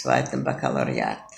Zweiten Baccalaureat.